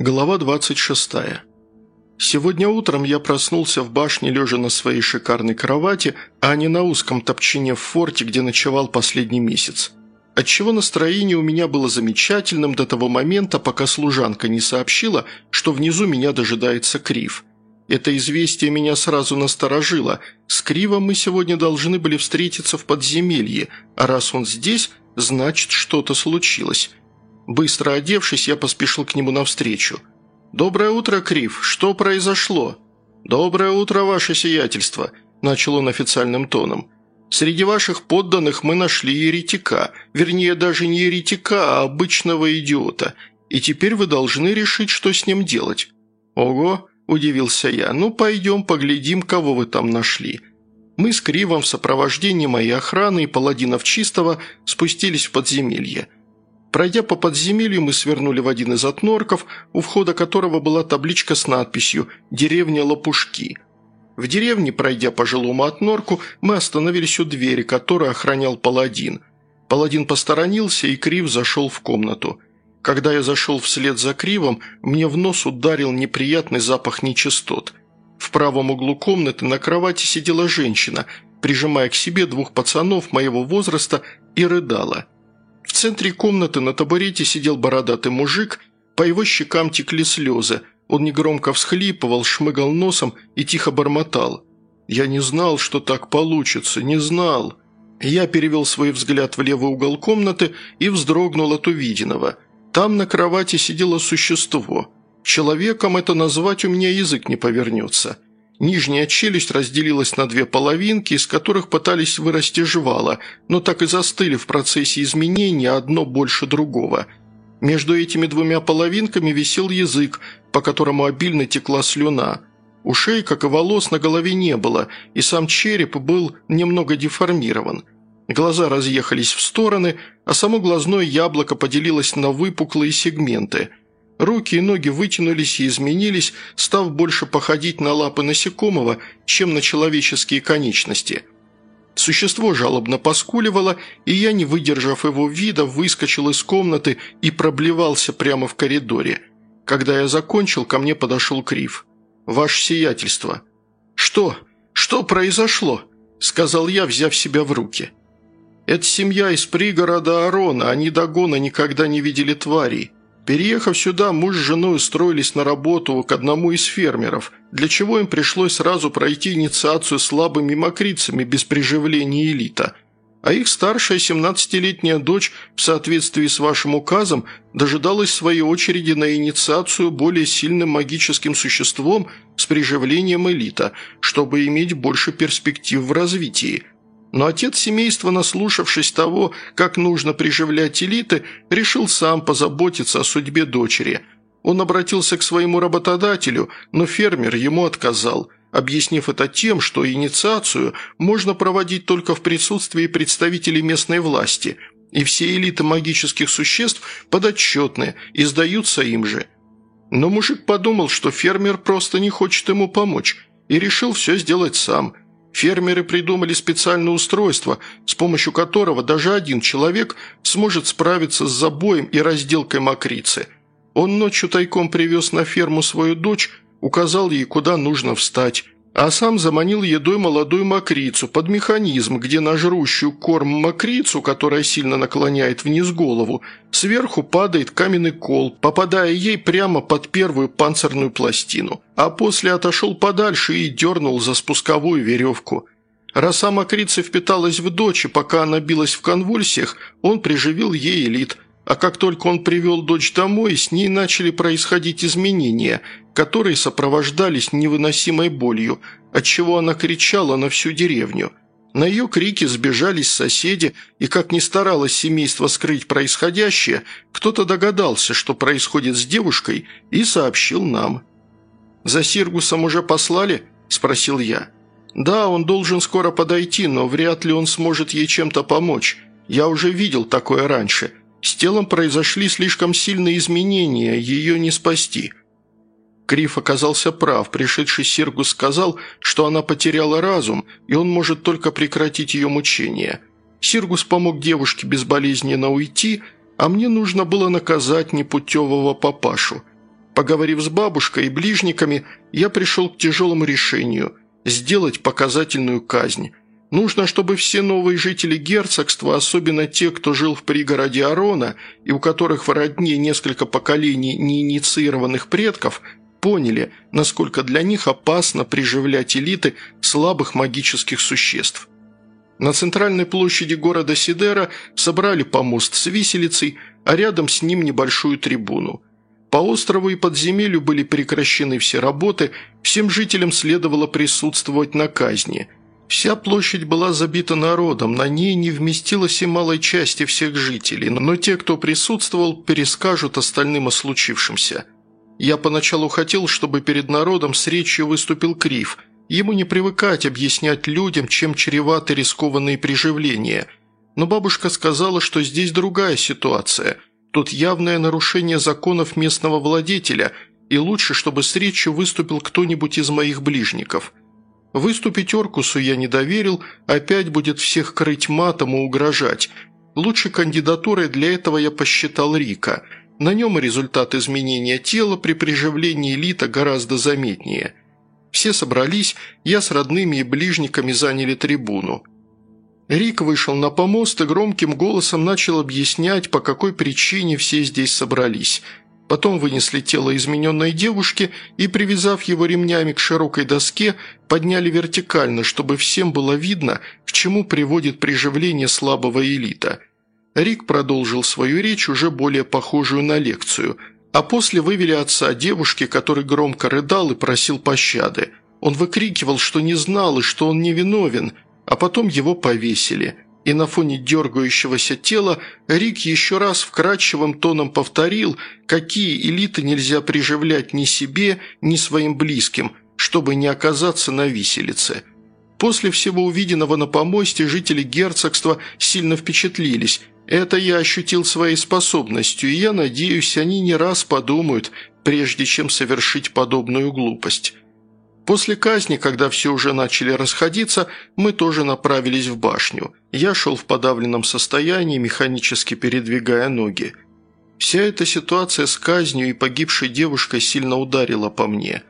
Глава 26. Сегодня утром я проснулся в башне, лежа на своей шикарной кровати, а не на узком топчине в форте, где ночевал последний месяц. Отчего настроение у меня было замечательным до того момента, пока служанка не сообщила, что внизу меня дожидается Крив. Это известие меня сразу насторожило. С Кривом мы сегодня должны были встретиться в подземелье, а раз он здесь, значит, что-то случилось. Быстро одевшись, я поспешил к нему навстречу. «Доброе утро, Крив. Что произошло?» «Доброе утро, ваше сиятельство», – начал он официальным тоном. «Среди ваших подданных мы нашли еретика, вернее, даже не еретика, а обычного идиота, и теперь вы должны решить, что с ним делать». «Ого», – удивился я, – «ну пойдем поглядим, кого вы там нашли». Мы с Кривом в сопровождении моей охраны и паладинов Чистого спустились в подземелье – Пройдя по подземелью, мы свернули в один из отнорков, у входа которого была табличка с надписью «Деревня Лопушки». В деревне, пройдя по жилому отнорку, мы остановились у двери, которую охранял паладин. Паладин посторонился, и Крив зашел в комнату. Когда я зашел вслед за Кривом, мне в нос ударил неприятный запах нечистот. В правом углу комнаты на кровати сидела женщина, прижимая к себе двух пацанов моего возраста и рыдала – в центре комнаты на табурете сидел бородатый мужик, по его щекам текли слезы. Он негромко всхлипывал, шмыгал носом и тихо бормотал. «Я не знал, что так получится, не знал». Я перевел свой взгляд в левый угол комнаты и вздрогнул от увиденного. Там на кровати сидело существо. Человеком это назвать у меня язык не повернется. Нижняя челюсть разделилась на две половинки, из которых пытались вырасти жвала, но так и застыли в процессе изменения одно больше другого. Между этими двумя половинками висел язык, по которому обильно текла слюна. Ушей, как и волос, на голове не было, и сам череп был немного деформирован. Глаза разъехались в стороны, а само глазное яблоко поделилось на выпуклые сегменты – Руки и ноги вытянулись и изменились, став больше походить на лапы насекомого, чем на человеческие конечности. Существо жалобно поскуливало, и я, не выдержав его вида, выскочил из комнаты и проблевался прямо в коридоре. Когда я закончил, ко мне подошел Крив. «Ваше сиятельство». «Что? Что произошло?» – сказал я, взяв себя в руки. «Это семья из пригорода Арона, они до гона никогда не видели тварей». Переехав сюда, муж с женой устроились на работу к одному из фермеров, для чего им пришлось сразу пройти инициацию слабыми мокрицами без приживления элита. А их старшая 17-летняя дочь, в соответствии с вашим указом, дожидалась своей очереди на инициацию более сильным магическим существом с приживлением элита, чтобы иметь больше перспектив в развитии – но отец семейства, наслушавшись того, как нужно приживлять элиты, решил сам позаботиться о судьбе дочери. Он обратился к своему работодателю, но фермер ему отказал, объяснив это тем, что инициацию можно проводить только в присутствии представителей местной власти, и все элиты магических существ подотчетны и сдаются им же. Но мужик подумал, что фермер просто не хочет ему помочь, и решил все сделать сам – Фермеры придумали специальное устройство, с помощью которого даже один человек сможет справиться с забоем и разделкой мокрицы. Он ночью тайком привез на ферму свою дочь, указал ей, куда нужно встать, а сам заманил едой молодую мокрицу под механизм, где на жрущую корм мокрицу, которая сильно наклоняет вниз голову, сверху падает каменный кол, попадая ей прямо под первую панцирную пластину, а после отошел подальше и дернул за спусковую веревку. Роса мокрицы впиталась в дочь, и пока она билась в конвульсиях, он приживил ей элит – а как только он привел дочь домой, с ней начали происходить изменения, которые сопровождались невыносимой болью, отчего она кричала на всю деревню. На ее крики сбежались соседи, и как ни старалось семейство скрыть происходящее, кто-то догадался, что происходит с девушкой, и сообщил нам. «За Сиргусом уже послали?» – спросил я. «Да, он должен скоро подойти, но вряд ли он сможет ей чем-то помочь. Я уже видел такое раньше. С телом произошли слишком сильные изменения, ее не спасти. Криф оказался прав. Пришедший Сиргус сказал, что она потеряла разум, и он может только прекратить ее мучения. Сиргус помог девушке безболезненно уйти, а мне нужно было наказать непутевого папашу. Поговорив с бабушкой и ближниками, я пришел к тяжелому решению – сделать показательную казнь. Нужно, чтобы все новые жители герцогства, особенно те, кто жил в пригороде Арона и у которых в родне несколько поколений неинициированных предков, поняли, насколько для них опасно приживлять элиты слабых магических существ. На центральной площади города Сидера собрали помост с виселицей, а рядом с ним небольшую трибуну. По острову и подземелью были прекращены все работы, всем жителям следовало присутствовать на казни – Вся площадь была забита народом, на ней не вместилось и малой части всех жителей, но те, кто присутствовал, перескажут остальным о случившемся. Я поначалу хотел, чтобы перед народом с речью выступил Крив. Ему не привыкать объяснять людям, чем чреваты рискованные приживления. Но бабушка сказала, что здесь другая ситуация. Тут явное нарушение законов местного владетеля, и лучше, чтобы с речью выступил кто-нибудь из моих ближников – Выступить Оркусу я не доверил, опять будет всех крыть матом и угрожать. Лучшей кандидатурой для этого я посчитал Рика. На нем результат изменения тела при приживлении элита гораздо заметнее. Все собрались, я с родными и ближниками заняли трибуну. Рик вышел на помост и громким голосом начал объяснять, по какой причине все здесь собрались – Потом вынесли тело измененной девушки и, привязав его ремнями к широкой доске, подняли вертикально, чтобы всем было видно, к чему приводит приживление слабого элита. Рик продолжил свою речь, уже более похожую на лекцию, а после вывели отца девушки, который громко рыдал и просил пощады. Он выкрикивал, что не знал и что он невиновен, а потом его повесили – и на фоне дергающегося тела Рик еще раз вкрадчивым тоном повторил, какие элиты нельзя приживлять ни себе, ни своим близким, чтобы не оказаться на виселице. После всего увиденного на помосте жители герцогства сильно впечатлились. Это я ощутил своей способностью, и я надеюсь, они не раз подумают, прежде чем совершить подобную глупость. После казни, когда все уже начали расходиться, мы тоже направились в башню. Я шел в подавленном состоянии, механически передвигая ноги. Вся эта ситуация с казнью и погибшей девушкой сильно ударила по мне.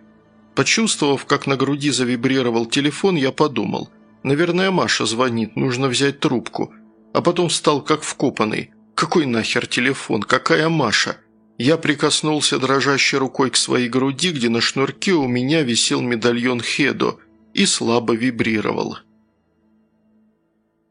Почувствовав, как на груди завибрировал телефон, я подумал. Наверное, Маша звонит, нужно взять трубку. А потом встал как вкопанный. Какой нахер телефон? Какая Маша? Я прикоснулся дрожащей рукой к своей груди, где на шнурке у меня висел медальон Хедо, и слабо вибрировал.